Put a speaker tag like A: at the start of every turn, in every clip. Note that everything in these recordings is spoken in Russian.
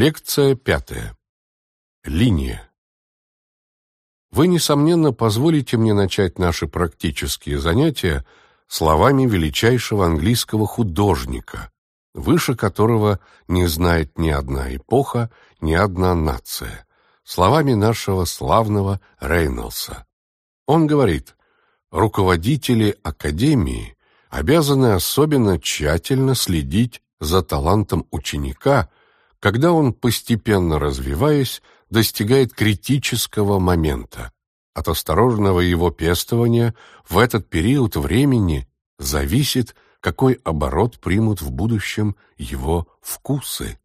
A: Лекция пятая. Линия. Вы, несомненно, позволите мне начать наши практические занятия словами величайшего английского художника, выше которого не знает ни одна эпоха, ни одна нация, словами нашего славного Рейнольдса. Он говорит, руководители Академии обязаны особенно тщательно следить за талантом ученика, когда он, постепенно развиваясь, достигает критического момента. От осторожного его пестования в этот период времени зависит, какой оборот примут в будущем его вкусы.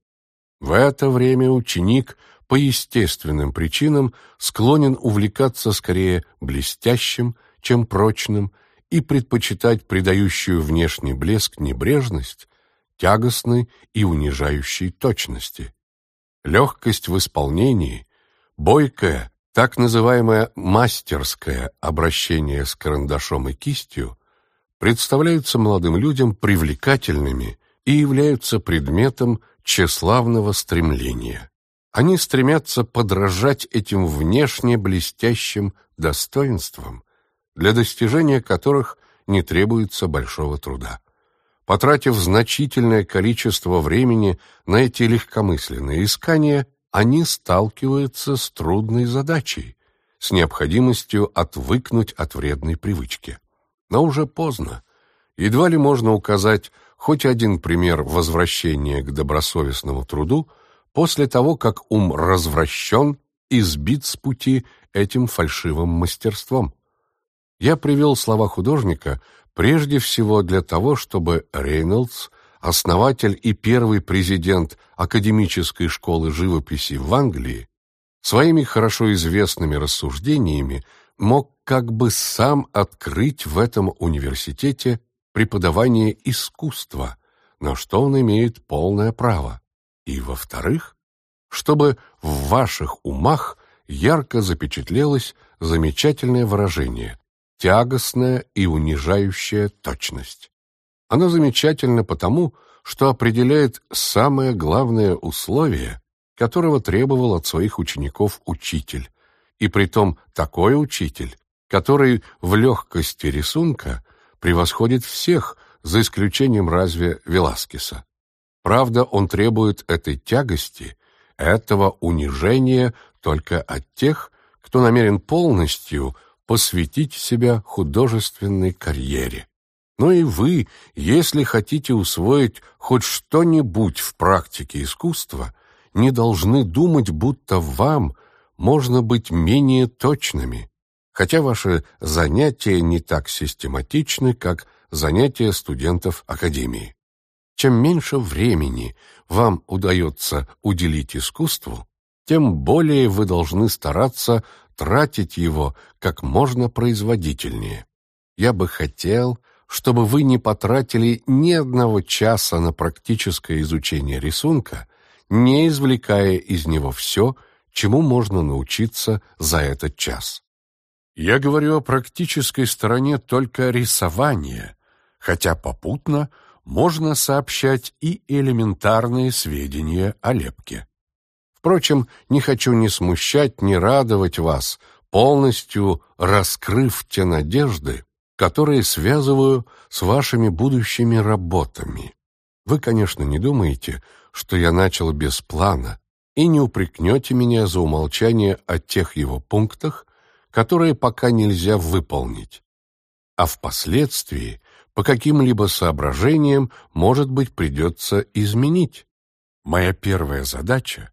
A: В это время ученик по естественным причинам склонен увлекаться скорее блестящим, чем прочным, и предпочитать придающую внешний блеск небрежность тягостной и унижающей точности. Легкость в исполнении, бойкое, так называемое мастерское обращение с карандашом и кистью представляются молодым людям привлекательными и являются предметом тщеславного стремления. Они стремятся подражать этим внешне блестящим достоинствам, для достижения которых не требуется большого труда. Потратив значительное количество времени на эти легкомысленные искания, они сталкиваются с трудной задачей, с необходимостью отвыкнуть от вредной привычки. Но уже поздно. Едва ли можно указать хоть один пример возвращения к добросовестному труду после того, как ум развращен и сбит с пути этим фальшивым мастерством. Я привел слова художника, Прежде всего для того, чтобы Рейнольдс, основатель и первый президент Академической школы живописи в Англии, своими хорошо известными рассуждениями мог как бы сам открыть в этом университете преподавание искусства, на что он имеет полное право. И, во-вторых, чтобы в ваших умах ярко запечатлелось замечательное выражение тягостная и унижающая точность. Она замечательна потому, что определяет самое главное условие, которого требовал от своих учеников учитель, и притом такой учитель, который в легкости рисунка превосходит всех, за исключением разве Веласкеса. Правда, он требует этой тягости, этого унижения только от тех, кто намерен полностью посвятить себя художественной карьере. Но и вы, если хотите усвоить хоть что-нибудь в практике искусства, не должны думать, будто вам можно быть менее точными, хотя ваши занятия не так систематичны, как занятия студентов академии. Чем меньше времени вам удается уделить искусству, тем более вы должны стараться тратить его как можно производительнее. Я бы хотел, чтобы вы не потратили ни одного часа на практическое изучение рисунка, не извлекая из него все, чему можно научиться за этот час. Я говорю о практической стороне только рисования, хотя попутно можно сообщать и элементарные сведения о лепке. Впрочем, не хочу ни смущать, ни радовать вас, полностью раскрыв те надежды, которые связываю с вашими будущими работами. Вы, конечно, не думаете, что я начал без плана, и не упрекнете меня за умолчание о тех его пунктах, которые пока нельзя выполнить. А впоследствии по каким-либо соображениям, может быть, придется изменить. Моя первая задача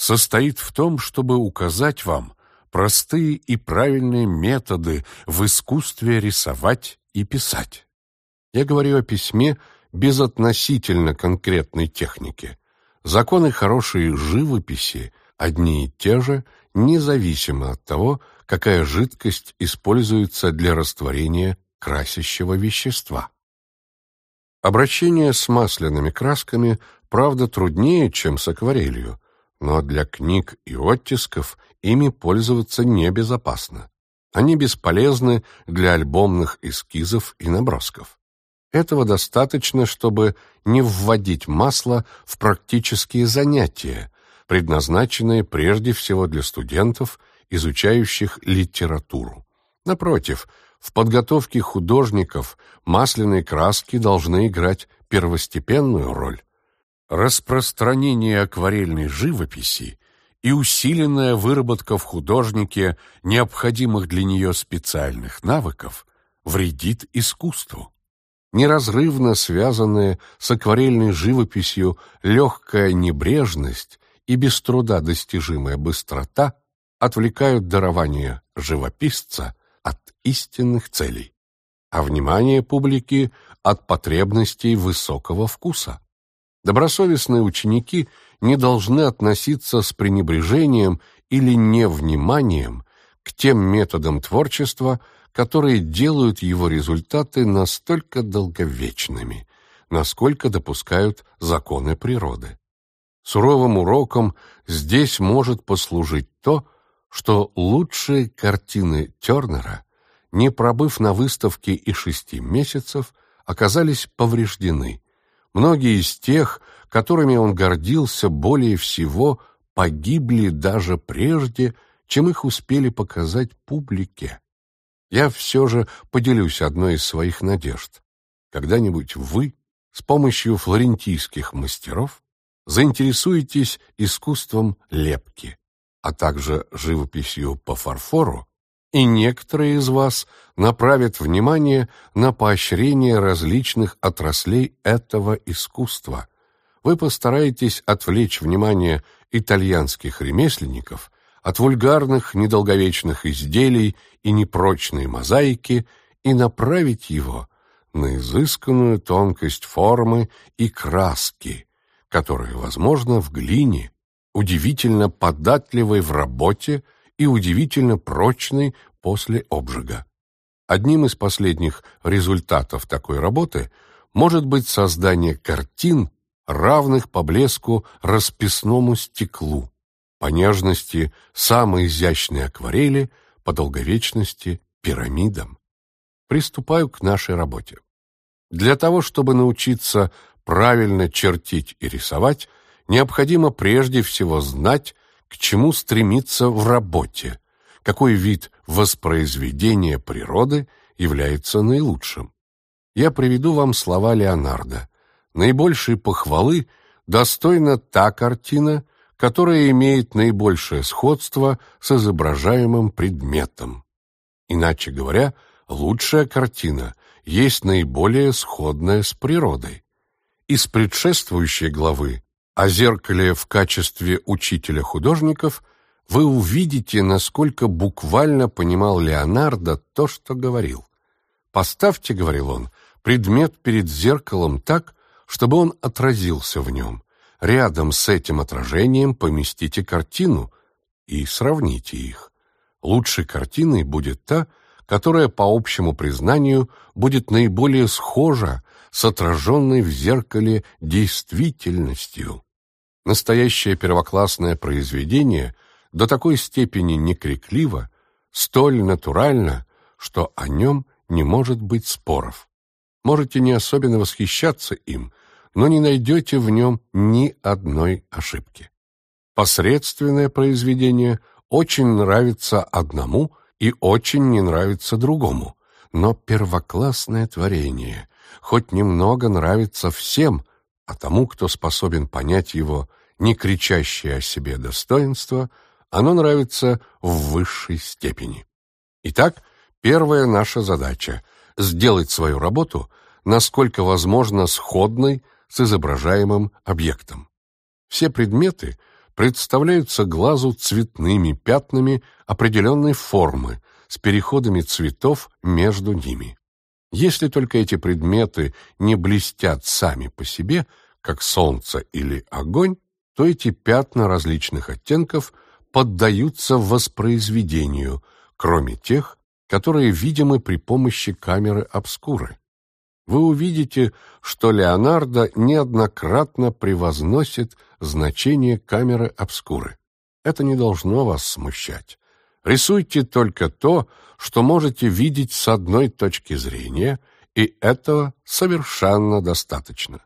A: состоит в том, чтобы указать вам простые и правильные методы в искусстве рисовать и писать. Я говорю о письме без относительно конкретной техники. Законы хорошей живописи одни и те же, независимо от того, какая жидкость используется для растворения красящего вещества. Обращение с масляными красками, правда, труднее, чем с акварелью, но для книг и оттисков ими пользоваться небезопасно. Они бесполезны для альбомных эскизов и набросков. Этого достаточно, чтобы не вводить масло в практические занятия, предназначенные прежде всего для студентов, изучающих литературу. Напротив, в подготовке художников масляные краски должны играть первостепенную роль. Распространение акварельной живописи и усиленная выработка в художнике необходимых для нее специальных навыков вредит искусству. Неразрывно связанная с акварельной живописью легкая небрежность и без труда достижимая быстрота отвлекают дарование живописца от истинных целей, а внимание публики от потребностей высокого вкуса. Добросовестные ученики не должны относиться с пренебрежением или невниманием к тем методам творчества, которые делают его результаты настолько долговечными, насколько допускают законы природы. Суровым уроком здесь может послужить то, что лучшие картины Тернера, не пробыв на выставке и шести месяцев, оказались повреждены. Многие из тех, которыми он гордился более всего, погибли даже прежде, чем их успели показать публике. Я все же поделюсь одной из своих надежд. Когда-нибудь вы с помощью флорентийских мастеров заинтересуетесь искусством лепки, а также живописью по фарфору, и некоторые из вас направят внимание на поощрение различных отраслей этого искусства. Вы постараетесь отвлечь внимание итальянских ремесленников от вульгарных недолговечных изделий и непрочной мозаики и направить его на изысканную тонкость формы и краски, которые, возможно, в глине, удивительно податливой в работе и удивительно прочной после обжига. Одним из последних результатов такой работы может быть создание картин, равных по блеску расписному стеклу, по нежности самой изящной акварели, по долговечности пирамидам. Приступаю к нашей работе. Для того, чтобы научиться правильно чертить и рисовать, необходимо прежде всего знать, к чему стремиться в работе, какой вид воспроизведения природы является наилучшим. Я приведу вам слова Леонардо. Наибольшей похвалы достойна та картина, которая имеет наибольшее сходство с изображаемым предметом. Иначе говоря, лучшая картина есть наиболее сходная с природой. Из предшествующей главы о зеркале в качестве учителя художников вы увидите, насколько буквально понимал Леонардо то, что говорил. «Поставьте, — говорил он, — предмет перед зеркалом так, чтобы он отразился в нем. Рядом с этим отражением поместите картину и сравните их. Лучшей картиной будет та, которая, по общему признанию, будет наиболее схожа с отраженной в зеркале действительностью. Настоящее первоклассное произведение до такой степени некрикливо, столь натурально, что о нем не может быть споров. Можете не особенно восхищаться им, но не найдете в нем ни одной ошибки. Посредственное произведение очень нравится одному и очень не нравится другому. Но первоклассное творение хоть немного нравится всем, а тому, кто способен понять его, не кричащее о себе достоинство, оно нравится в высшей степени. Итак, первая наша задача — сделать свою работу, насколько возможно, сходной с изображаемым объектом. Все предметы — представляются глазу цветными пятнами определенной формы с переходами цветов между ними. Если только эти предметы не блестят сами по себе, как солнце или огонь, то эти пятна различных оттенков поддаются воспроизведению, кроме тех, которые видимы при помощи камеры обскуры. Вы увидите, что Леонардо неоднократно превозносит значение камеры обскуры. Это не должно вас смущать. Рисуйте только то, что можете видеть с одной точки зрения, и этого совершенно достаточно.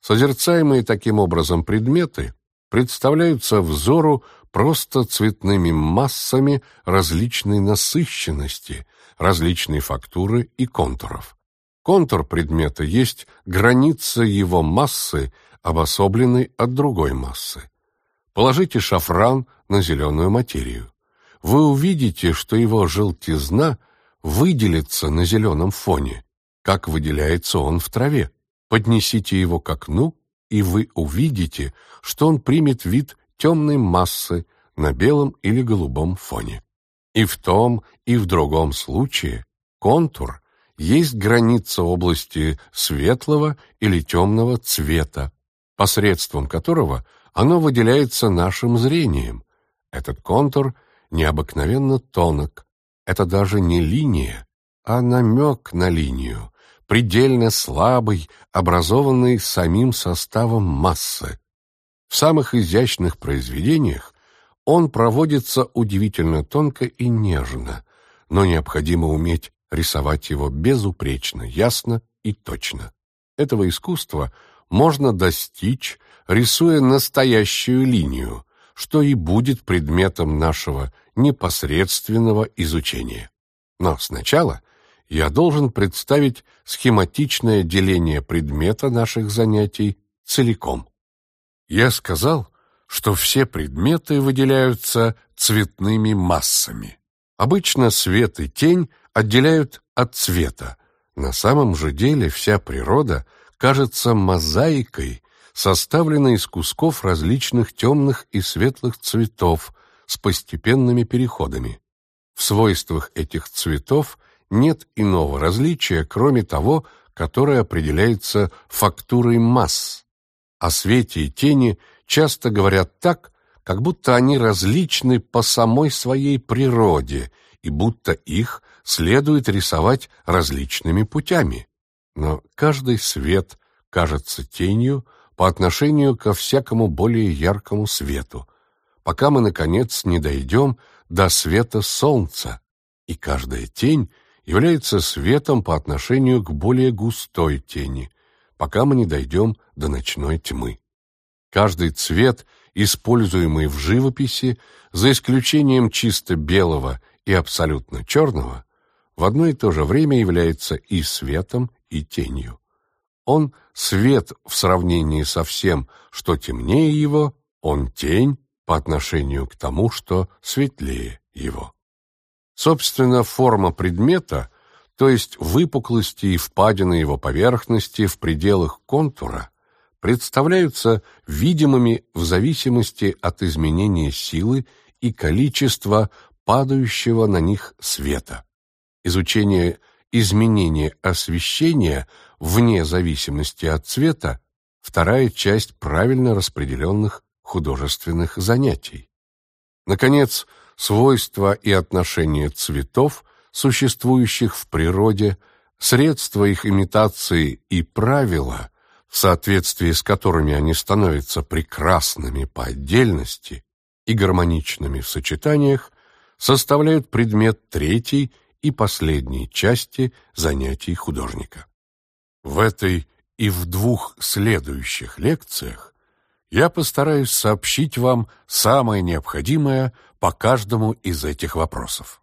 A: Созерцаемые таким образом предметы представляются взору просто цветными массами различной насыщенности, различной фактуры и контуров. Контур предмета есть граница его массы, обособленной от другой массы. Положите шафран на зеленую материю. Вы увидите, что его желтизна выделится на зеленом фоне, как выделяется он в траве. Поднесите его к окну, и вы увидите, что он примет вид темной массы на белом или голубом фоне. И в том, и в другом случае контур есть граница области светлого или темного цвета, посредством которого оно выделяется нашим зрением. Этот контур необыкновенно тонок. Это даже не линия, а намек на линию, предельно слабый, образованный самим составом массы. В самых изящных произведениях он проводится удивительно тонко и нежно, но необходимо уметь рисовать его безупречно, ясно и точно. Этого искусства можно достичь, рисуя настоящую линию, что и будет предметом нашего непосредственного изучения. Но сначала я должен представить схематичное деление предмета наших занятий целиком. Я сказал, что все предметы выделяются цветными массами. Обычно свет и тень отделяют от цвета. На самом же деле вся природа кажется мозаикой, составленной из кусков различных темных и светлых цветов с постепенными переходами. В свойствах этих цветов нет иного различия, кроме того, которое определяется фактурой масс. О свете и тени часто говорят так, как будто они различны по самой своей природе и будто их следует рисовать различными путями. Но каждый свет кажется тенью по отношению ко всякому более яркому свету, пока мы, наконец, не дойдем до света солнца, и каждая тень является светом по отношению к более густой тени, пока мы не дойдем до ночной тьмы. Каждый цвет, используемый в живописи, за исключением чисто белого и абсолютно черного, в одно и то же время является и светом, и тенью. Он — свет в сравнении со всем, что темнее его, он тень по отношению к тому, что светлее его. Собственно, форма предмета, то есть выпуклости и впадины его поверхности в пределах контура, представляются видимыми в зависимости от изменения силы и количества падающего на них света. Изучение изменения освещения вне зависимости от цвета – вторая часть правильно распределенных художественных занятий. Наконец, свойства и отношения цветов, существующих в природе, средства их имитации и правила – в соответствии с которыми они становятся прекрасными по отдельности и гармоничными в сочетаниях, составляют предмет третьей и последней части занятий художника. В этой и в двух следующих лекциях я постараюсь сообщить вам самое необходимое по каждому из этих вопросов.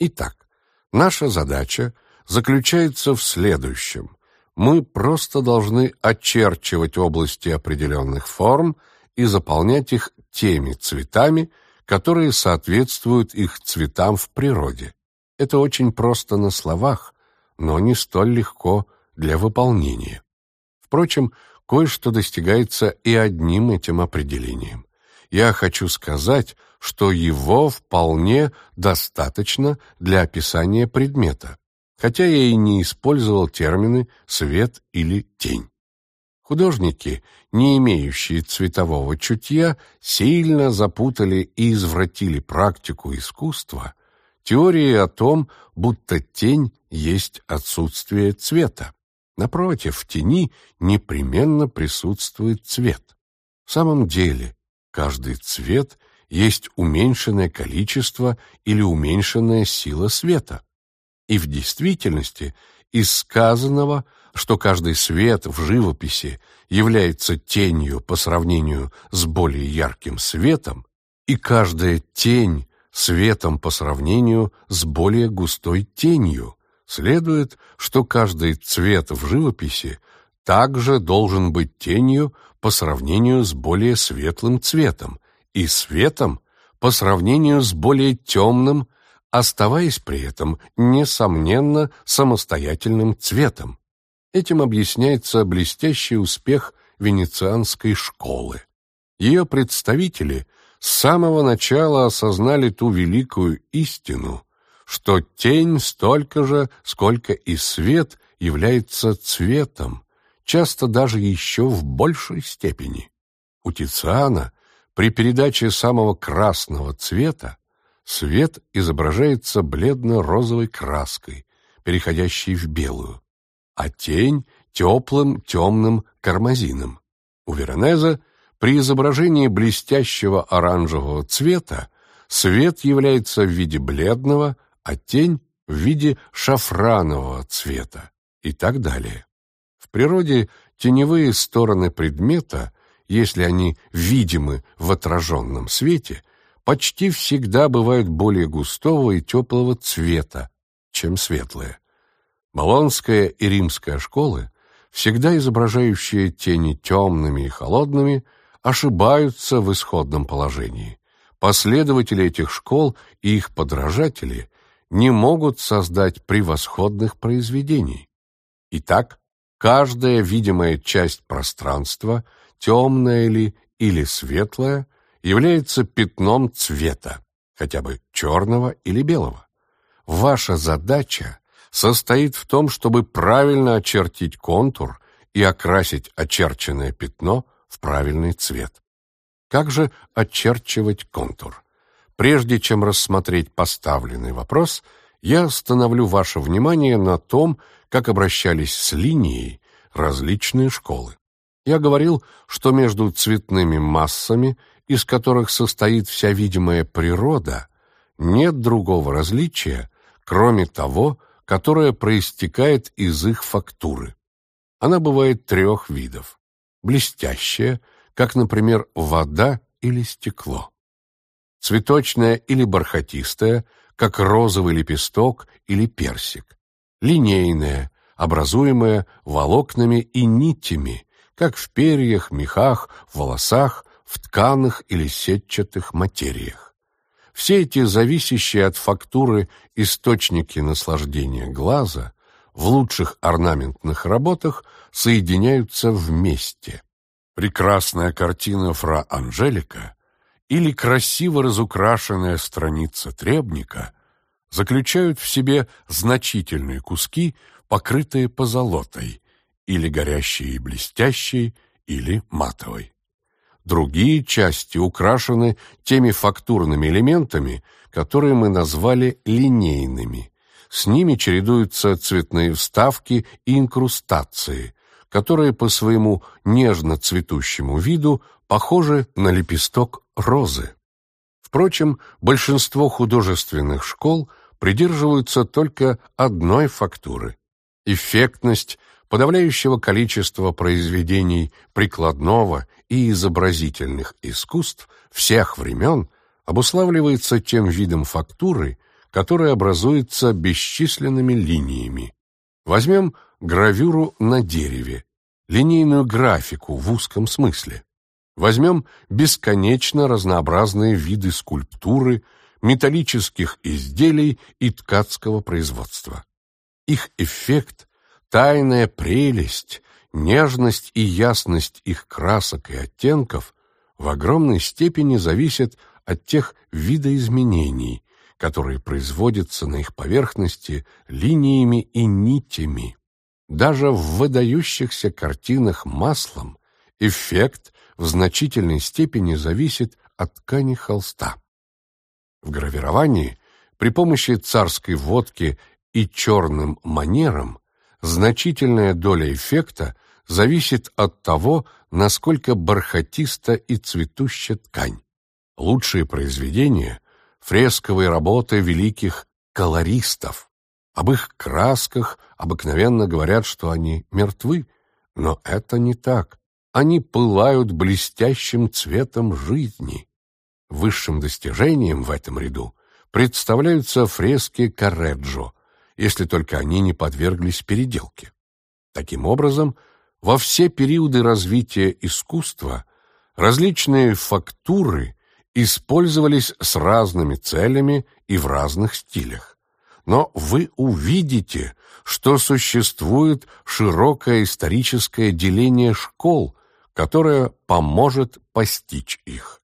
A: Итак, наша задача заключается в следующем мы просто должны очерчивать области определенных форм и заполнять их теми цветами, которые соответствуют их цветам в природе. Это очень просто на словах, но не столь легко для выполнения. Впрочем, кое-что достигается и одним этим определением. Я хочу сказать, что его вполне достаточно для описания предмета хотя я и не использовал термины «свет» или «тень». Художники, не имеющие цветового чутья, сильно запутали и извратили практику искусства теорией о том, будто тень есть отсутствие цвета. Напротив, в тени непременно присутствует цвет. В самом деле, каждый цвет есть уменьшенное количество или уменьшенная сила света. И в действительности из сказанного что каждый свет в живописи является тенью по сравнению с более ярким светом, и каждая тень светом по сравнению с более густой тенью, следует, что каждый цвет в живописи также должен быть тенью по сравнению с более светлым цветом и светом по сравнению с более темным, оставаясь при этом, несомненно, самостоятельным цветом. Этим объясняется блестящий успех венецианской школы. Ее представители с самого начала осознали ту великую истину, что тень столько же, сколько и свет является цветом, часто даже еще в большей степени. У Тициана при передаче самого красного цвета свет изображается бледно-розовой краской, переходящей в белую, а тень — теплым темным кармазином. У Веронеза при изображении блестящего оранжевого цвета свет является в виде бледного, а тень — в виде шафранового цвета и так далее. В природе теневые стороны предмета, если они видимы в отраженном свете, почти всегда бывают более густого и теплого цвета, чем светлые. Болонская и римская школы, всегда изображающие тени темными и холодными, ошибаются в исходном положении. Последователи этих школ и их подражатели не могут создать превосходных произведений. Итак, Каждая видимая часть пространства, темная ли или светлая, является пятном цвета, хотя бы черного или белого. Ваша задача состоит в том, чтобы правильно очертить контур и окрасить очерченное пятно в правильный цвет. Как же очерчивать контур? Прежде чем рассмотреть поставленный вопрос, я остановлю ваше внимание на том, как обращались с линией различные школы. Я говорил, что между цветными массами, из которых состоит вся видимая природа, нет другого различия, кроме того, которое проистекает из их фактуры. Она бывает трех видов. Блестящая, как, например, вода или стекло. Цветочная или бархатистая, как розовый лепесток или персик линейная, образуемая волокнами и нитями, как в перьях, мехах, волосах, в тканых или сетчатых материях. Все эти зависящие от фактуры источники наслаждения глаза в лучших орнаментных работах соединяются вместе. Прекрасная картина фра Анжелика или красиво разукрашенная страница требника заключают в себе значительные куски, покрытые позолотой, или горящие и блестящие, или матовой. Другие части украшены теми фактурными элементами, которые мы назвали линейными. С ними чередуются цветные вставки и инкрустации, которые по своему нежно цветущему виду похожи на лепесток розы. Впрочем, большинство художественных школ придерживаются только одной фактуры. Эффектность подавляющего количества произведений прикладного и изобразительных искусств всех времен обуславливается тем видом фактуры, который образуется бесчисленными линиями. Возьмем гравюру на дереве, линейную графику в узком смысле. Возьмем бесконечно разнообразные виды скульптуры, металлических изделий и ткацкого производства. Их эффект, тайная прелесть, нежность и ясность их красок и оттенков в огромной степени зависят от тех видоизменений, которые производятся на их поверхности линиями и нитями. Даже в выдающихся картинах маслом эффект в значительной степени зависит от ткани холста. В гравировании при помощи царской водки и черным манерам значительная доля эффекта зависит от того, насколько бархатиста и цветуща ткань. Лучшие произведения – фресковые работы великих колористов. Об их красках обыкновенно говорят, что они мертвы, но это не так. Они пылают блестящим цветом жизни. Высшим достижением в этом ряду представляются фрески Кареджо, если только они не подверглись переделке. Таким образом, во все периоды развития искусства различные фактуры использовались с разными целями и в разных стилях но вы увидите, что существует широкое историческое деление школ, которое поможет постичь их.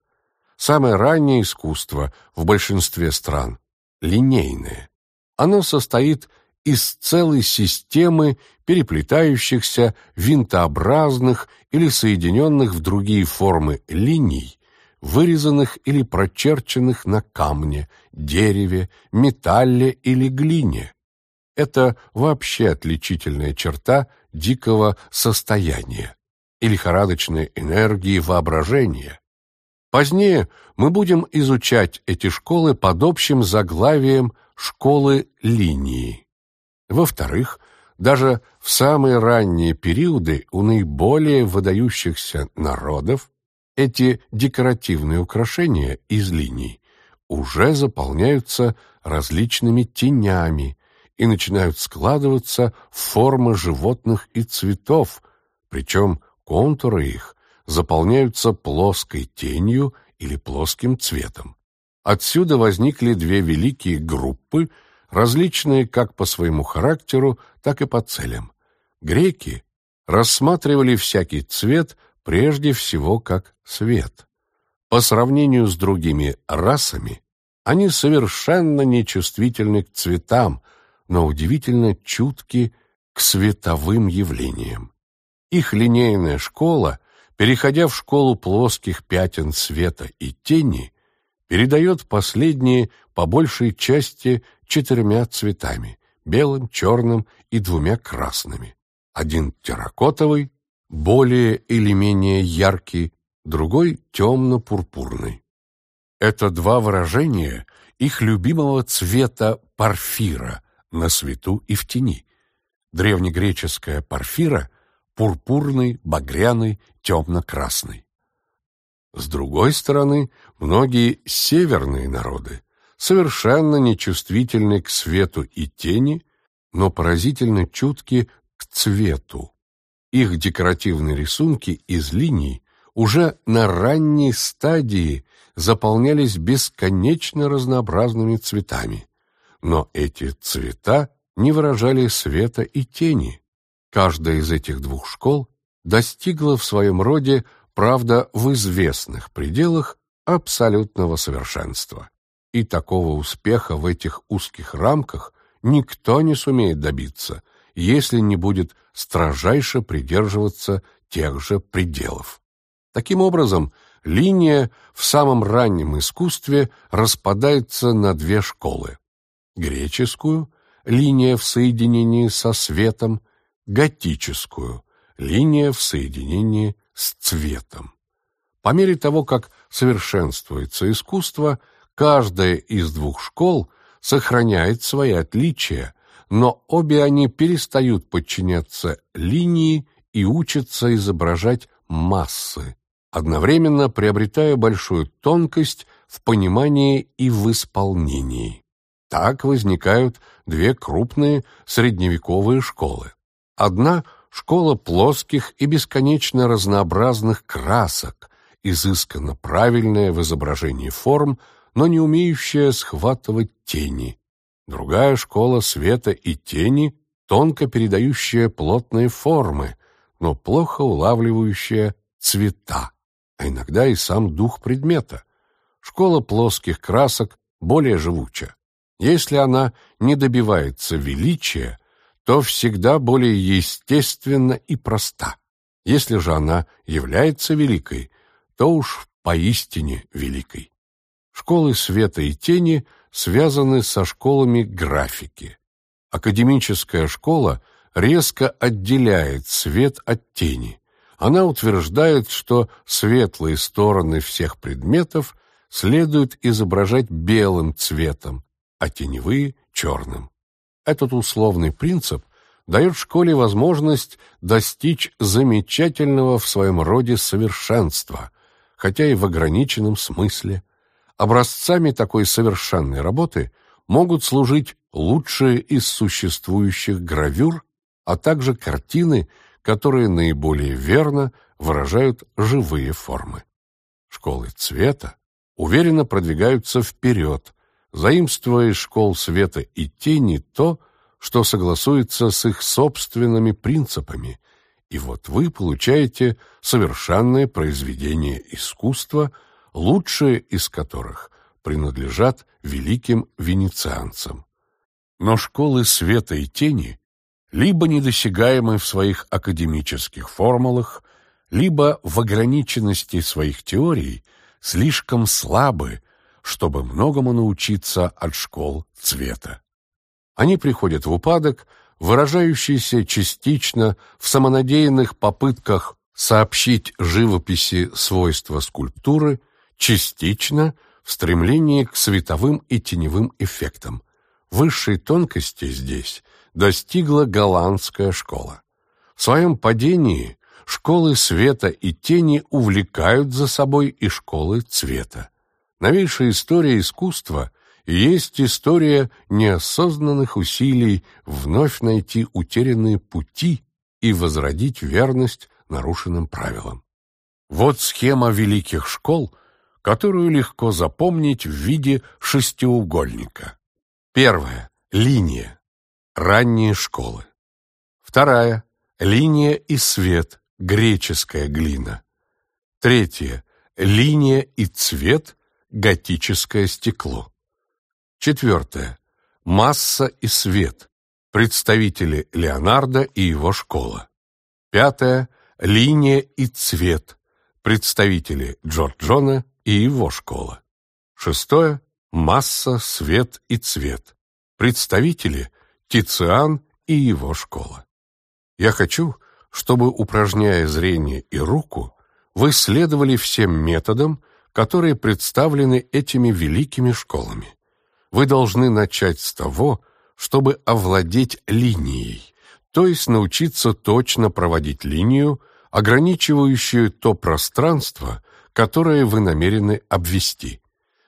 A: Самое раннее искусство в большинстве стран – линейное. Оно состоит из целой системы переплетающихся винтообразных или соединенных в другие формы линий, вырезанных или прочерченных на камне, дереве, металле или глине. Это вообще отличительная черта дикого состояния и лихорадочной энергии воображения. Позднее мы будем изучать эти школы под общим заглавием «школы линии». Во-вторых, даже в самые ранние периоды у наиболее выдающихся народов эти декоративные украшения из линий уже заполняются различными тенями и начинают складываться в формы животных и цветов, причем контуры их заполняются плоской тенью или плоским цветом. Отсюда возникли две великие группы, различные как по своему характеру, так и по целям. Греки рассматривали всякий цвет прежде всего как свет. По сравнению с другими расами, они совершенно нечувствительны к цветам, но удивительно чутки к световым явлениям. Их линейная школа, переходя в школу плоских пятен света и тени, передает последние по большей части четырьмя цветами – белым, черным и двумя красными. Один терракотовый, более или менее яркий, другой темно-пурпурный. Это два выражения их любимого цвета парфира на свету и в тени. Древнегреческая парфира – пурпурный, багряный, темно-красный. С другой стороны, многие северные народы совершенно нечувствительны к свету и тени, но поразительно чутки к цвету. Их декоративные рисунки из линий уже на ранней стадии заполнялись бесконечно разнообразными цветами. Но эти цвета не выражали света и тени. Каждая из этих двух школ достигла в своем роде, правда, в известных пределах абсолютного совершенства. И такого успеха в этих узких рамках никто не сумеет добиться, если не будет строжайше придерживаться тех же пределов. Таким образом, линия в самом раннем искусстве распадается на две школы. Греческую – линия в соединении со светом, готическую – линия в соединении с цветом. По мере того, как совершенствуется искусство, каждая из двух школ сохраняет свои отличия, но обе они перестают подчиняться линии и учатся изображать массы, одновременно приобретая большую тонкость в понимании и в исполнении. Так возникают две крупные средневековые школы. Одна – школа плоских и бесконечно разнообразных красок, изысканно правильная в изображении форм, но не умеющая схватывать тени, Другая школа света и тени, тонко передающая плотные формы, но плохо улавливающая цвета, а иногда и сам дух предмета. Школа плоских красок более живуча. Если она не добивается величия, то всегда более естественна и проста. Если же она является великой, то уж поистине великой. Школы света и тени – связаны со школами графики. Академическая школа резко отделяет свет от тени. Она утверждает, что светлые стороны всех предметов следует изображать белым цветом, а теневые — черным. Этот условный принцип дает школе возможность достичь замечательного в своем роде совершенства, хотя и в ограниченном смысле. Образцами такой совершенной работы могут служить лучшие из существующих гравюр, а также картины, которые наиболее верно выражают живые формы. Школы цвета уверенно продвигаются вперед, заимствуя из школ света и тени то, что согласуется с их собственными принципами, и вот вы получаете совершенное произведение искусства, лучшие из которых принадлежат великим венецианцам. Но школы света и тени либо недосягаемы в своих академических формулах, либо в ограниченности своих теорий слишком слабы, чтобы многому научиться от школ цвета. Они приходят в упадок, выражающийся частично в самонадеянных попытках сообщить живописи свойства скульптуры, частично в стремлении к световым и теневым эффектам. Высшей тонкости здесь достигла голландская школа. В своем падении школы света и тени увлекают за собой и школы цвета. Новейшая история искусства есть история неосознанных усилий вновь найти утерянные пути и возродить верность нарушенным правилам. Вот схема великих школ, которую легко запомнить в виде шестиугольника. Первая — линия. Ранние школы. Вторая — линия и свет, греческая глина. Третья — линия и цвет, готическое стекло. Четвертое — масса и свет, представители Леонардо и его школа. Пятое — линия и цвет, представители Джорджона и его школа. Шестое — масса, свет и цвет, представители Тициан и его школа. Я хочу, чтобы, упражняя зрение и руку, вы следовали всем методам, которые представлены этими великими школами. Вы должны начать с того, чтобы овладеть линией, то есть научиться точно проводить линию, ограничивающую то пространство, которое вы намерены обвести.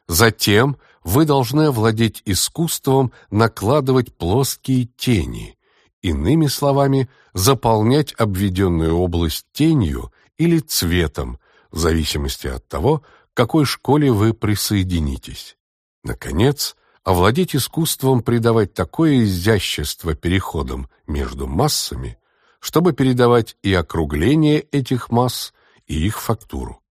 A: Затем вы должны овладеть искусством накладывать плоские тени, иными словами, заполнять обведенную область тенью или цветом, в зависимости от того, к какой школе вы присоединитесь. Наконец, овладеть искусством придавать такое изящество переходам между массами, чтобы передавать и округление этих масс, и их фактуру.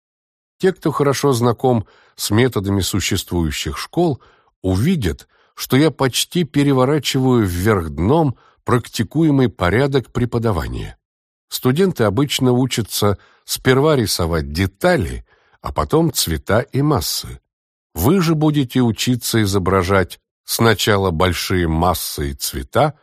A: Те, кто хорошо знаком с методами существующих школ, увидят, что я почти переворачиваю вверх дном практикуемый порядок преподавания. Студенты обычно учатся сперва рисовать детали, а потом цвета и массы. Вы же будете учиться изображать сначала большие массы и цвета,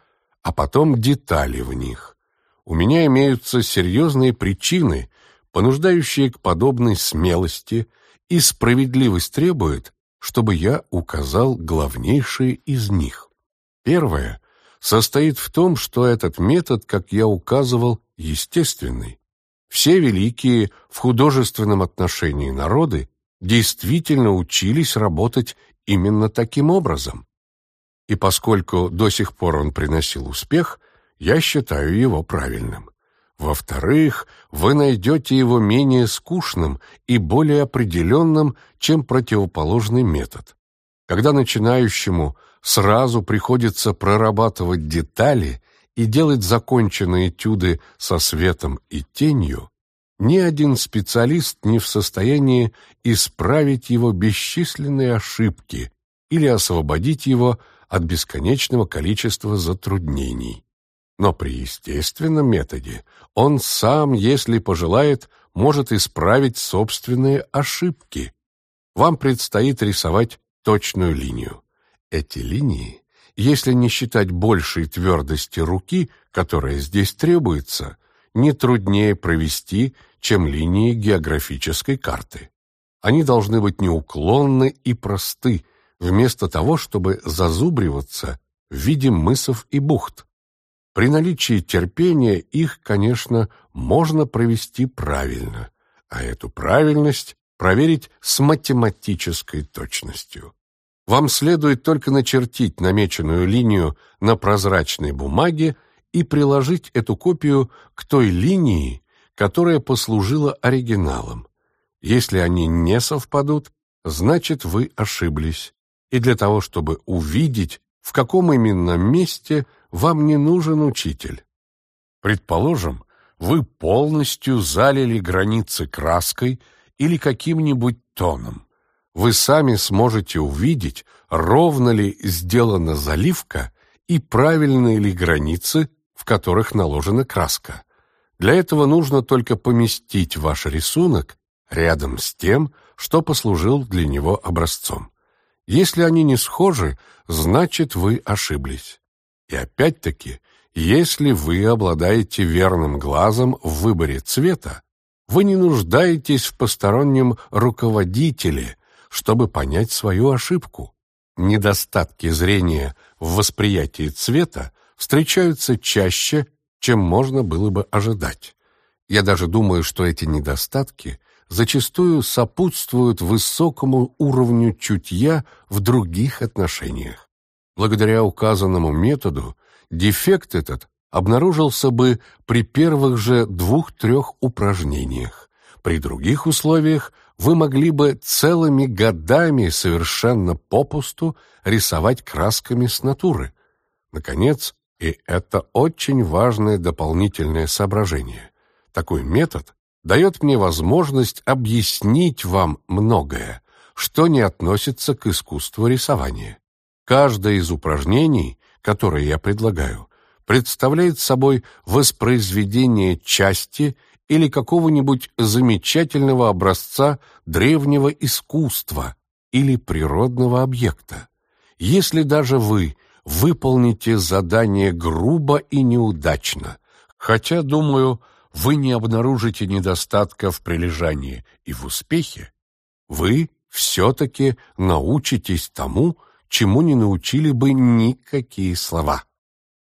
A: а потом детали в них. У меня имеются серьезные причины, понуждающие к подобной смелости, и справедливость требует, чтобы я указал главнейшие из них. Первое состоит в том, что этот метод, как я указывал, естественный. Все великие в художественном отношении народы действительно учились работать именно таким образом. И поскольку до сих пор он приносил успех, я считаю его правильным. Во-вторых, вы найдете его менее скучным и более определенным, чем противоположный метод. Когда начинающему сразу приходится прорабатывать детали и делать законченные этюды со светом и тенью, ни один специалист не в состоянии исправить его бесчисленные ошибки или освободить его от бесконечного количества затруднений. Но при естественном методе он сам, если пожелает, может исправить собственные ошибки. Вам предстоит рисовать точную линию. Эти линии, если не считать большей твердости руки, которая здесь требуется, не труднее провести, чем линии географической карты. Они должны быть неуклонны и просты, вместо того, чтобы зазубриваться в виде мысов и бухт. При наличии терпения их, конечно, можно провести правильно, а эту правильность проверить с математической точностью. Вам следует только начертить намеченную линию на прозрачной бумаге и приложить эту копию к той линии, которая послужила оригиналом. Если они не совпадут, значит вы ошиблись. И для того, чтобы увидеть, в каком именно месте вам не нужен учитель. Предположим, вы полностью залили границы краской или каким-нибудь тоном. Вы сами сможете увидеть, ровно ли сделана заливка и правильные ли границы, в которых наложена краска. Для этого нужно только поместить ваш рисунок рядом с тем, что послужил для него образцом. Если они не схожи, значит вы ошиблись. И опять-таки, если вы обладаете верным глазом в выборе цвета, вы не нуждаетесь в постороннем руководителе, чтобы понять свою ошибку. Недостатки зрения в восприятии цвета встречаются чаще, чем можно было бы ожидать. Я даже думаю, что эти недостатки зачастую сопутствуют высокому уровню чутья в других отношениях. Благодаря указанному методу дефект этот обнаружился бы при первых же двух-трех упражнениях. При других условиях вы могли бы целыми годами совершенно попусту рисовать красками с натуры. Наконец, и это очень важное дополнительное соображение. Такой метод дает мне возможность объяснить вам многое, что не относится к искусству рисования. Каждое из упражнений, которые я предлагаю, представляет собой воспроизведение части или какого-нибудь замечательного образца древнего искусства или природного объекта. Если даже вы выполните задание грубо и неудачно, хотя, думаю, вы не обнаружите недостатка в прилежании и в успехе, вы все-таки научитесь тому, чему не научили бы никакие слова.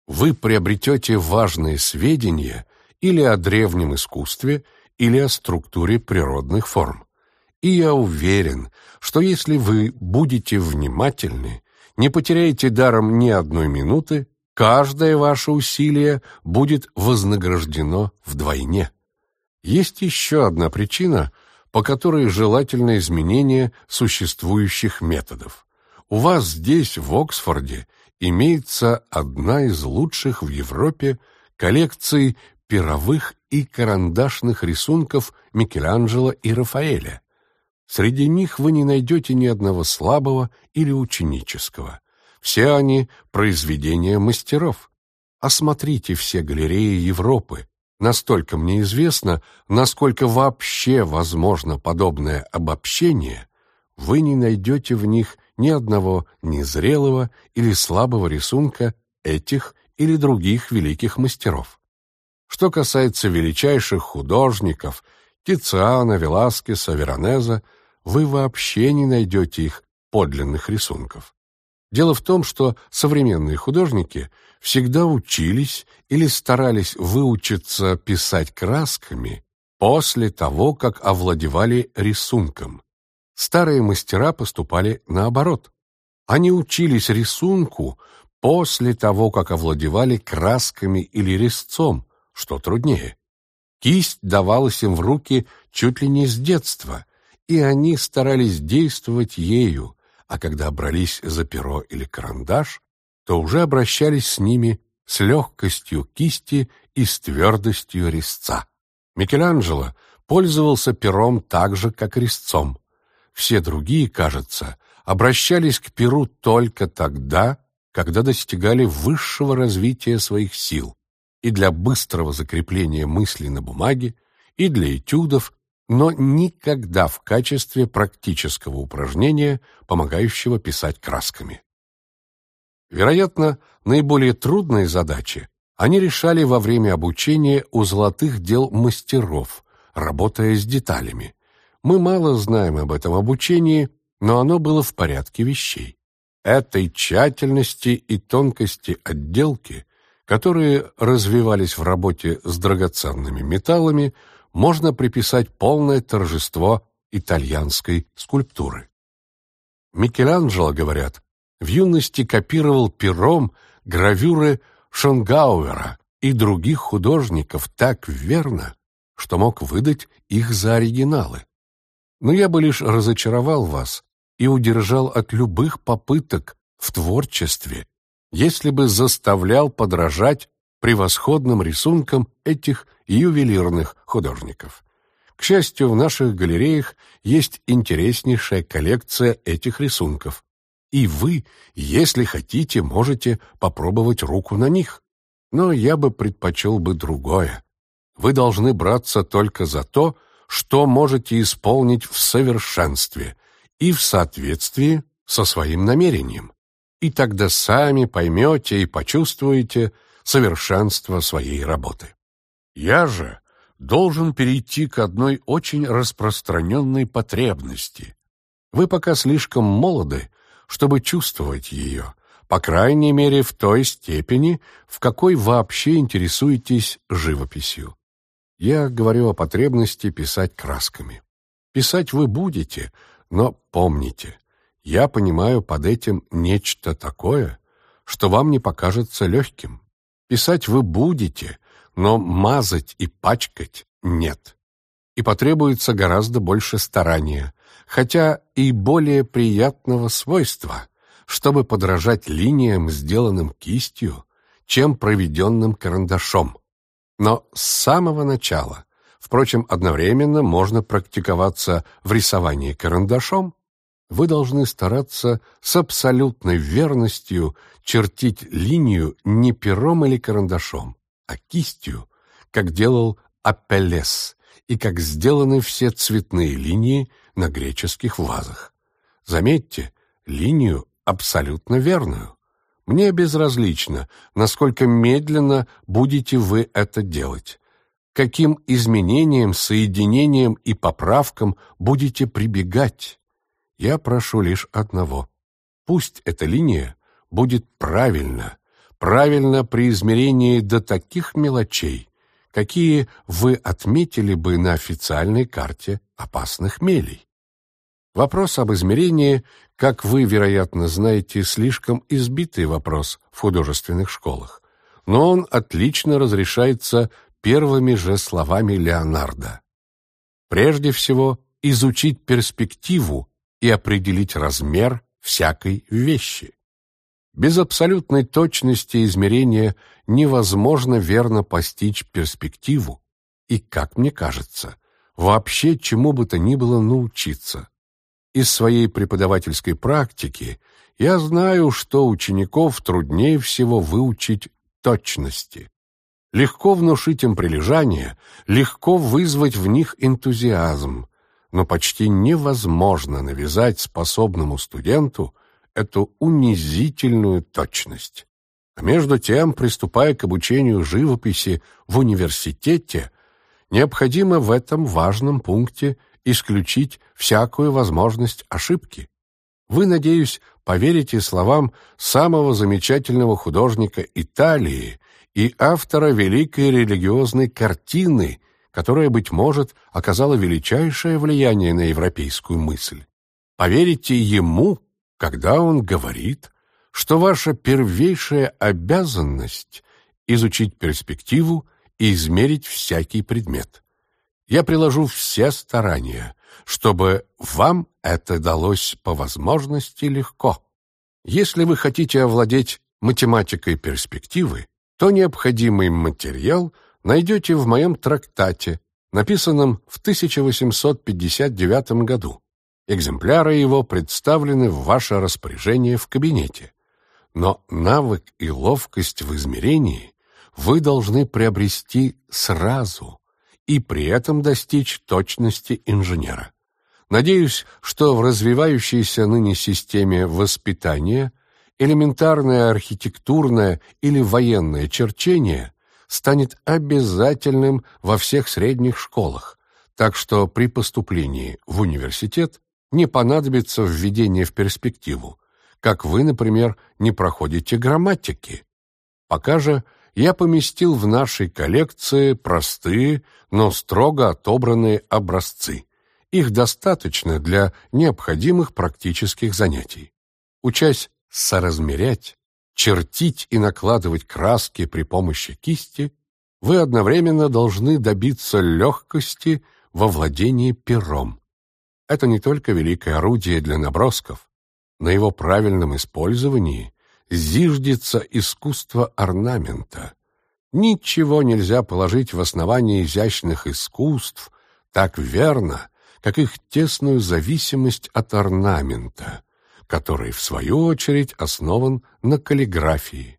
A: Вы приобретете важные сведения или о древнем искусстве, или о структуре природных форм. И я уверен, что если вы будете внимательны, не потеряете даром ни одной минуты, каждое ваше усилие будет вознаграждено вдвойне. Есть еще одна причина, по которой желательно изменение существующих методов. У вас здесь, в Оксфорде, имеется одна из лучших в Европе коллекций перовых и карандашных рисунков Микеланджело и Рафаэля. Среди них вы не найдете ни одного слабого или ученического. Все они — произведения мастеров. Осмотрите все галереи Европы. Настолько мне известно, насколько вообще возможно подобное обобщение, вы не найдете в них ни одного незрелого или слабого рисунка этих или других великих мастеров. Что касается величайших художников Тициана, Веласкеса, Веронеза, вы вообще не найдете их подлинных рисунков. Дело в том, что современные художники всегда учились или старались выучиться писать красками после того, как овладевали рисунком. Старые мастера поступали наоборот. Они учились рисунку после того, как овладевали красками или резцом, что труднее. Кисть давалась им в руки чуть ли не с детства, и они старались действовать ею, а когда брались за перо или карандаш, то уже обращались с ними с легкостью кисти и с твердостью резца. Микеланджело пользовался пером так же, как резцом, все другие, кажется, обращались к Перу только тогда, когда достигали высшего развития своих сил и для быстрого закрепления мысли на бумаге, и для этюдов, но никогда в качестве практического упражнения, помогающего писать красками. Вероятно, наиболее трудные задачи они решали во время обучения у золотых дел мастеров, работая с деталями, мы мало знаем об этом обучении, но оно было в порядке вещей. этой тщательности и тонкости отделки, которые развивались в работе с драгоценными металлами, можно приписать полное торжество итальянской скульптуры. Микеланджело, говорят, в юности копировал пером гравюры Шонгауэра и других художников так верно, что мог выдать их за оригиналы. Но я бы лишь разочаровал вас и удержал от любых попыток в творчестве, если бы заставлял подражать превосходным рисункам этих ювелирных художников. К счастью, в наших галереях есть интереснейшая коллекция этих рисунков, и вы, если хотите, можете попробовать руку на них. Но я бы предпочел бы другое. Вы должны браться только за то, что можете исполнить в совершенстве и в соответствии со своим намерением. И тогда сами поймете и почувствуете совершенство своей работы. Я же должен перейти к одной очень распространенной потребности. Вы пока слишком молоды, чтобы чувствовать ее, по крайней мере в той степени, в какой вообще интересуетесь живописью. Я говорю о потребности писать красками. Писать вы будете, но помните, я понимаю под этим нечто такое, что вам не покажется легким. Писать вы будете, но мазать и пачкать нет. И потребуется гораздо больше старания, хотя и более приятного свойства, чтобы подражать линиям, сделанным кистью, чем проведенным карандашом. Но с самого начала, впрочем, одновременно можно практиковаться в рисовании карандашом, вы должны стараться с абсолютной верностью чертить линию не пером или карандашом, а кистью, как делал Апеллес, и как сделаны все цветные линии на греческих вазах. Заметьте, линию абсолютно верную. Мне безразлично, насколько медленно будете вы это делать, каким изменениям, соединениям и поправкам будете прибегать. Я прошу лишь одного. Пусть эта линия будет правильна, правильно при измерении до таких мелочей, какие вы отметили бы на официальной карте опасных мелей. Вопрос об измерении, как вы, вероятно, знаете, слишком избитый вопрос в художественных школах, но он отлично разрешается первыми же словами Леонардо. Прежде всего, изучить перспективу и определить размер всякой вещи. Без абсолютной точности измерения невозможно верно постичь перспективу и, как мне кажется, вообще чему бы то ни было научиться. Из своей преподавательской практики я знаю, что учеников труднее всего выучить точности. Легко внушить им прилежание, легко вызвать в них энтузиазм, но почти невозможно навязать способному студенту эту унизительную точность. А между тем, приступая к обучению живописи в университете, необходимо в этом важном пункте исключить всякую возможность ошибки. Вы, надеюсь, поверите словам самого замечательного художника Италии и автора великой религиозной картины, которая, быть может, оказала величайшее влияние на европейскую мысль. Поверите ему, когда он говорит, что ваша первейшая обязанность — изучить перспективу и измерить всякий предмет. Я приложу все старания, чтобы вам это далось по возможности легко. Если вы хотите овладеть математикой перспективы, то необходимый материал найдете в моем трактате, написанном в 1859 году. Экземпляры его представлены в ваше распоряжение в кабинете. Но навык и ловкость в измерении вы должны приобрести сразу и при этом достичь точности инженера. Надеюсь, что в развивающейся ныне системе воспитания элементарное архитектурное или военное черчение станет обязательным во всех средних школах, так что при поступлении в университет не понадобится введение в перспективу, как вы, например, не проходите грамматики. Пока же я поместил в нашей коллекции простые, но строго отобранные образцы. Их достаточно для необходимых практических занятий. Учась соразмерять, чертить и накладывать краски при помощи кисти, вы одновременно должны добиться легкости во владении пером. Это не только великое орудие для набросков. На его правильном использовании зиждется искусство орнамента. Ничего нельзя положить в основание изящных искусств так верно, как их тесную зависимость от орнамента, который, в свою очередь, основан на каллиграфии.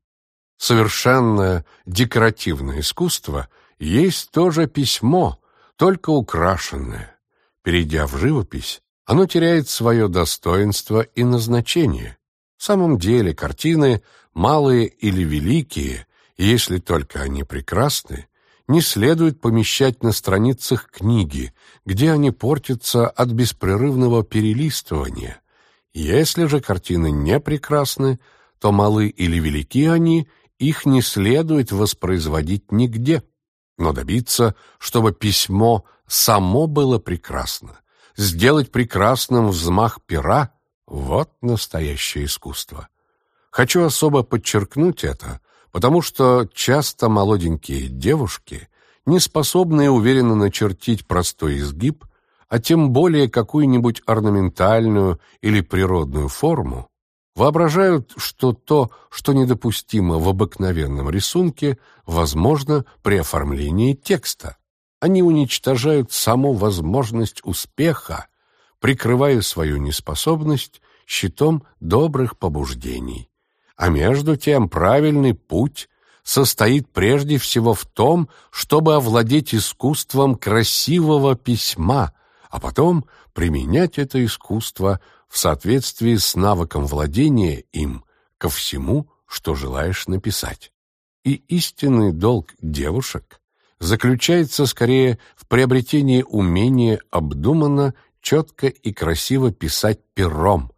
A: Совершенное декоративное искусство есть тоже письмо, только украшенное. Перейдя в живопись, оно теряет свое достоинство и назначение. В самом деле картины, малые или великие, если только они прекрасны, не следует помещать на страницах книги, где они портятся от беспрерывного перелистывания. Если же картины не прекрасны, то малы или велики они, их не следует воспроизводить нигде, но добиться, чтобы письмо само было прекрасно, сделать прекрасным взмах пера — вот настоящее искусство. Хочу особо подчеркнуть это, потому что часто молоденькие девушки, не способные уверенно начертить простой изгиб, а тем более какую-нибудь орнаментальную или природную форму, воображают, что то, что недопустимо в обыкновенном рисунке, возможно при оформлении текста. Они уничтожают саму возможность успеха, прикрывая свою неспособность щитом добрых побуждений. А между тем правильный путь состоит прежде всего в том, чтобы овладеть искусством красивого письма, а потом применять это искусство в соответствии с навыком владения им ко всему, что желаешь написать. И истинный долг девушек заключается скорее в приобретении умения обдуманно, четко и красиво писать пером,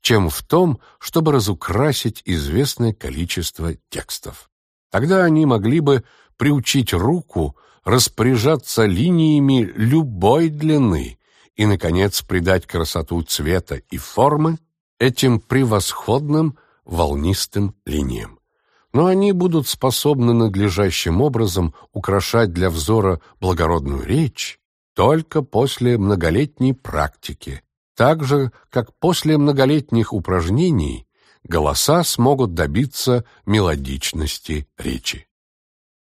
A: чем в том, чтобы разукрасить известное количество текстов. Тогда они могли бы приучить руку распоряжаться линиями любой длины и, наконец, придать красоту цвета и формы этим превосходным волнистым линиям. Но они будут способны надлежащим образом украшать для взора благородную речь только после многолетней практики, так же, как после многолетних упражнений голоса смогут добиться мелодичности речи.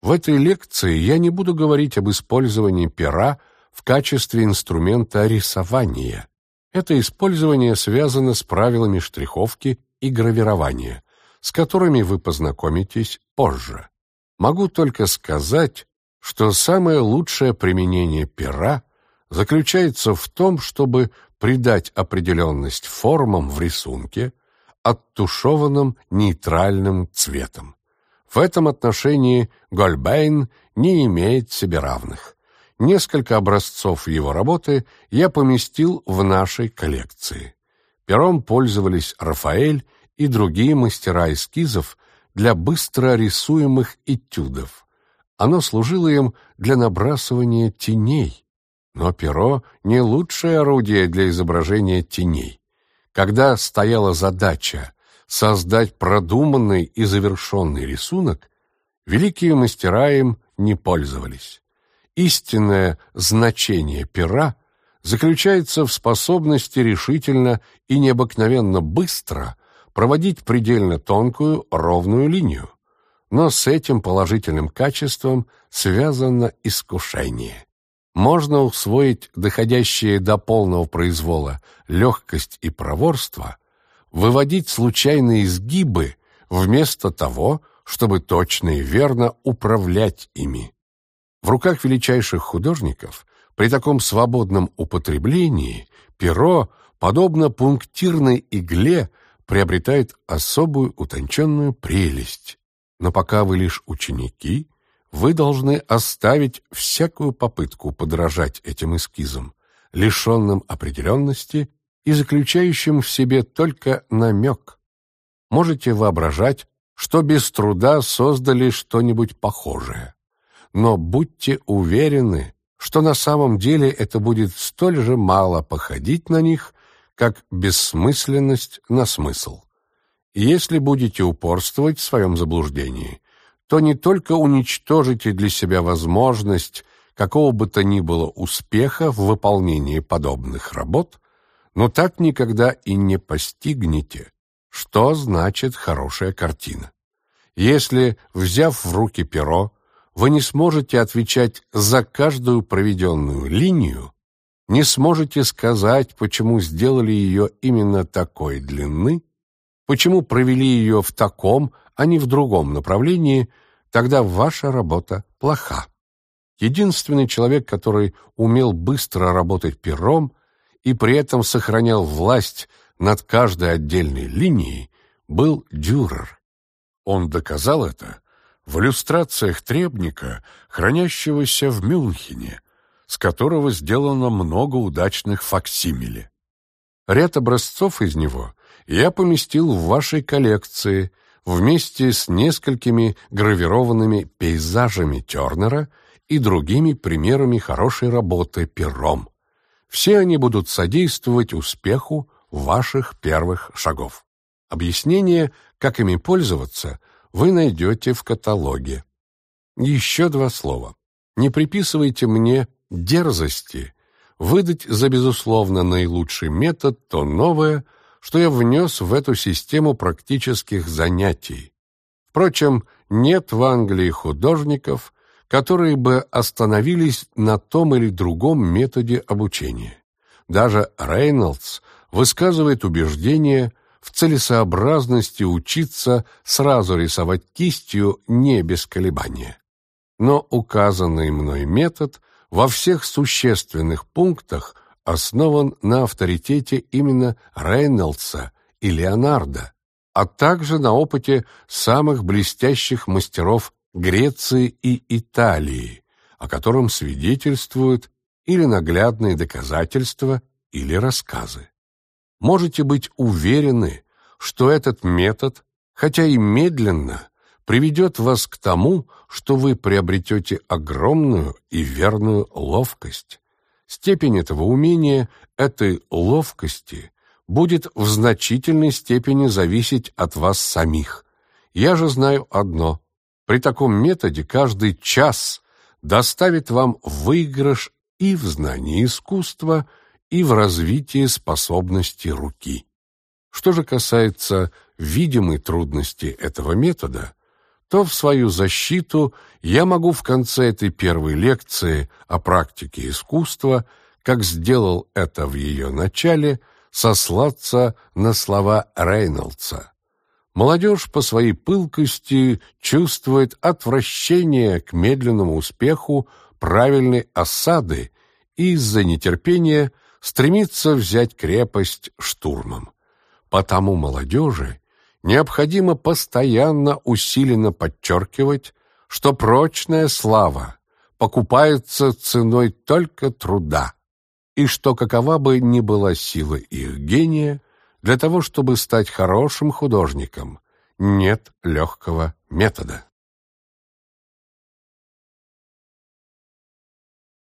A: В этой лекции я не буду говорить об использовании пера в качестве инструмента рисования. Это использование связано с правилами штриховки и гравирования, с которыми вы познакомитесь позже. Могу только сказать, что самое лучшее применение пера заключается в том, чтобы придать определенность формам в рисунке оттушеванным нейтральным цветом. В этом отношении Гольбейн не имеет себе равных. Несколько образцов его работы я поместил в нашей коллекции. Пером пользовались Рафаэль и другие мастера эскизов для быстро рисуемых этюдов. Оно служило им для набрасывания теней, но перо — не лучшее орудие для изображения теней. Когда стояла задача создать продуманный и завершенный рисунок, великие мастера им не пользовались. Истинное значение пера заключается в способности решительно и необыкновенно быстро проводить предельно тонкую ровную линию. Но с этим положительным качеством связано искушение можно усвоить доходящие до полного произвола легкость и проворство, выводить случайные изгибы вместо того, чтобы точно и верно управлять ими. В руках величайших художников при таком свободном употреблении перо, подобно пунктирной игле, приобретает особую утонченную прелесть. Но пока вы лишь ученики, вы должны оставить всякую попытку подражать этим эскизам, лишенным определенности и заключающим в себе только намек. можете воображать, что без труда создали что-нибудь похожее. Но будьте уверены, что на самом деле это будет столь же мало походить на них, как бессмысленность на смысл. Если будете упорствовать в своем заблуждении, то не только уничтожите для себя возможность какого бы то ни было успеха в выполнении подобных работ, но так никогда и не постигнете, что значит хорошая картина. Если, взяв в руки перо, вы не сможете отвечать за каждую проведенную линию, не сможете сказать, почему сделали ее именно такой длины, почему провели ее в таком, а не в другом направлении, тогда ваша работа плоха. Единственный человек, который умел быстро работать пером и при этом сохранял власть над каждой отдельной линией, был Дюрер. Он доказал это в иллюстрациях требника, хранящегося в Мюнхене, с которого сделано много удачных факсимиле. Ряд образцов из него я поместил в вашей коллекции вместе с несколькими гравированными пейзажами Тернера и другими примерами хорошей работы пером. Все они будут содействовать успеху ваших первых шагов. Объяснение, как ими пользоваться, вы найдете в каталоге. Еще два слова. Не приписывайте мне дерзости выдать за безусловно наилучший метод то новое, что я внес в эту систему практических занятий. Впрочем, нет в Англии художников, которые бы остановились на том или другом методе обучения. Даже Рейнольдс высказывает убеждение в целесообразности учиться сразу рисовать кистью не без колебания. Но указанный мной метод во всех существенных пунктах основан на авторитете именно Рейнольдса и Леонардо, а также на опыте самых блестящих мастеров Греции и Италии, о котором свидетельствуют или наглядные доказательства, или рассказы. Можете быть уверены, что этот метод, хотя и медленно, приведет вас к тому, что вы приобретете огромную и верную ловкость. Степень этого умения, этой ловкости, будет в значительной степени зависеть от вас самих. Я же знаю одно. При таком методе каждый час доставит вам выигрыш и в знании искусства, и в развитии способности руки. Что же касается видимой трудности этого метода, то в свою защиту я могу в конце этой первой лекции о практике искусства, как сделал это в ее начале, сослаться на слова Рейнольдса. Молодежь по своей пылкости чувствует отвращение к медленному успеху правильной осады и из-за нетерпения стремится взять крепость штурмом. Потому молодежи необходимо постоянно усиленно подчеркивать, что прочная слава покупается ценой только труда, и что какова бы ни была сила их гения, для того, чтобы стать хорошим художником, нет легкого метода.